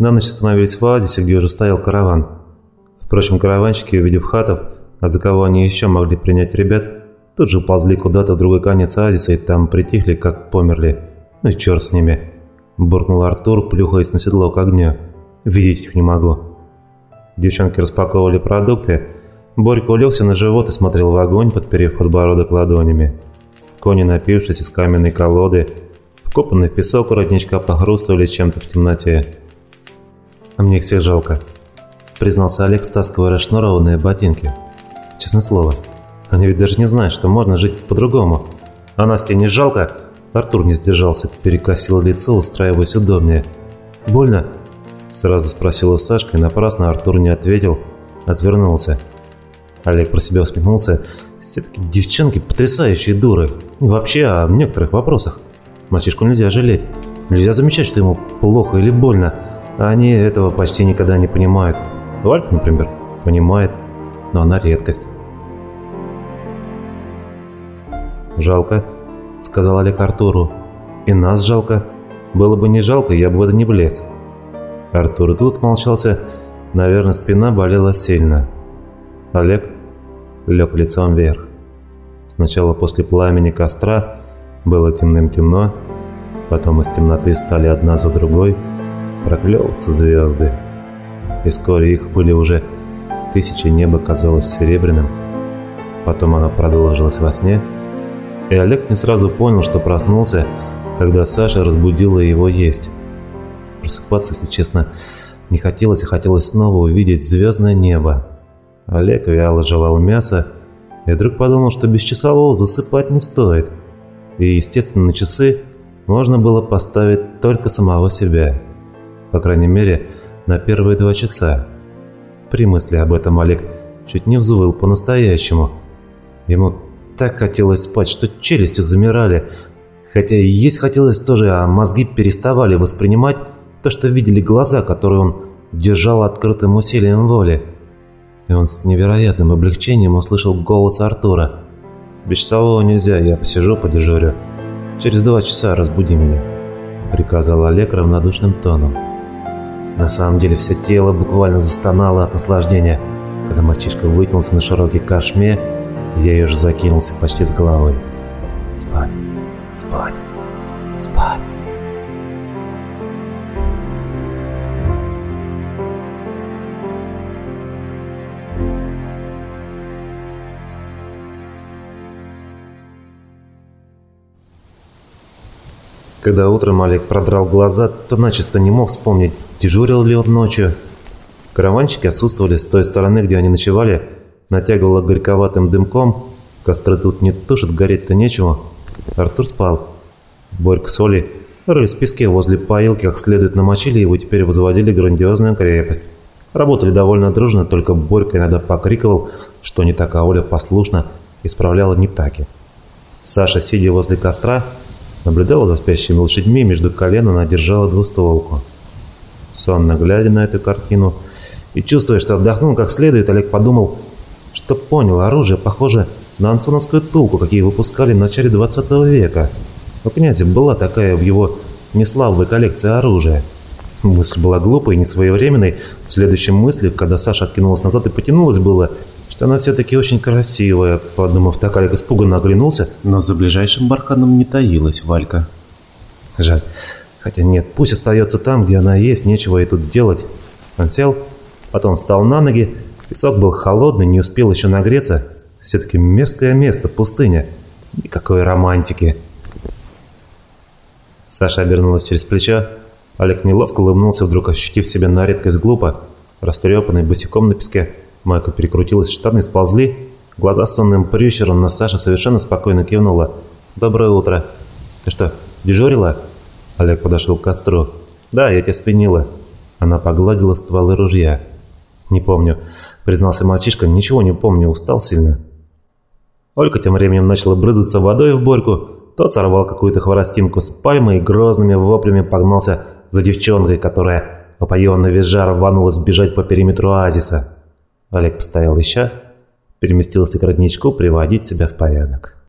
На ночь остановились в оазисе, где уже стоял караван. Впрочем, караванщики, увидев хатов, а за кого они еще могли принять ребят, тут же ползли куда-то в другой конец оазиса и там притихли, как померли. Ну и черт с ними. Буркнул Артур, плюхаясь на седло к огню. Видеть их не могу. Девчонки распаковывали продукты. Борька улегся на живот и смотрел в огонь, подперев подбородок ладонями. Кони, напившись из каменной колоды, вкопанный в песок родничка похрустывали чем-то в темноте. «А мне их всех жалко», — признался Олег, стаскивая расшнурованные ботинки. «Честное слово, они ведь даже не знают, что можно жить по-другому. А Насте не жалко?» Артур не сдержался, перекосил лицо, устраиваясь удобнее. «Больно?» – сразу спросила Сашка, и напрасно Артур не ответил, отвернулся. Олег про себя усмехнулся. Все-таки девчонки потрясающие дуры. Вообще о некоторых вопросах. Мальчишку нельзя жалеть. Нельзя замечать, что ему плохо или больно. А они этого почти никогда не понимают. Валька, например, понимает, но она редкость. «Жалко», — сказал Олег Артуру. «И нас жалко. Было бы не жалко, я бы в это не влез». Артур тут молчался. Наверное, спина болела сильно. Олег лег лицом вверх. Сначала после пламени костра было темным-темно, потом из темноты стали одна за другой проклевываться звезды. И вскоре их были уже тысячи, небо казалось серебряным. Потом оно продолжилось во сне, и Олег не сразу понял, что проснулся, когда Саша разбудила его есть. Просыпаться, если честно, не хотелось, и хотелось снова увидеть звездное небо. Олег вяло жевал мясо, и вдруг подумал, что без часового засыпать не стоит. И, естественно, на часы можно было поставить только самого себя. По крайней мере, на первые два часа. При мысли об этом Олег чуть не взвыл по-настоящему. Ему так хотелось спать, что челюстью замирали. Хотя и есть хотелось тоже, а мозги переставали воспринимать то, что видели глаза, которые он держал открытым усилием воли. И он с невероятным облегчением услышал голос Артура. «Без часового нельзя, я посижу, подежурю. Через два часа разбуди меня», — приказал Олег равнодушным тоном. На самом деле все тело буквально застонало от наслаждения, когда мальчишка вытянулся на широкий кашме я ее же закинулся почти с головой. Спать, спать, спать. Когда утром Олег продрал глаза, то начисто не мог вспомнить, дежурил ли он ночью. Караванщики отсутствовали с той стороны, где они ночевали, натягивало горьковатым дымком. Костры тут не тушат, гореть-то нечего. Артур спал. Борька с Олей рылись в песке возле поилки, как следует намочили его, теперь возводили грандиозную крепость. Работали довольно дружно, только Борька иногда покрикивал, что не так, а Оля послушно исправляла не таки. Саша, сидя возле костра, наблюдала за спящими лошадьми, между колен она держала двустволку. Сонно глядя на эту картину и чувствуя, что отдохнул как следует, Олег подумал, что понял, оружие похоже на ансоновскую тулку, какие выпускали в начале 20 века. У князя была такая в его неславной коллекции оружия. Мысль была глупой и несвоевременной. Следующей мыслью, когда Саша откинулась назад и потянулась, было, она все-таки очень красивая. Подумав Олег испуганно оглянулся, но за ближайшим барханом не таилась Валька. Жаль. Хотя нет, пусть остается там, где она есть, нечего ей тут делать. Он сел, потом встал на ноги Песок был холодный, не успел еще нагреться. Все-таки мерзкое место, пустыня. Никакой романтики. Саша обернулась через плечо. Олег неловко улыбнулся, вдруг ощутив себя на редкость глупо. Растрепанный, босиком на песке. Майка перекрутилась, штаны сползли. Глаза сонным прищуром, но Саша совершенно спокойно кивнула. «Доброе утро. Ты что, дежурила?» Олег подошел к костру. «Да, я тебя спинила». Она погладила стволы ружья. «Не помню признался мальчишка, ничего не помню, устал сильно. Олька тем временем начала брызгаться водой в Борьку, тот сорвал какую-то хворостинку с пальмы и грозными воплями погнался за девчонкой, которая, опоенно визжа, рванулась бежать по периметру оазиса. Олег постоял еще, переместился к родничку приводить себя в порядок.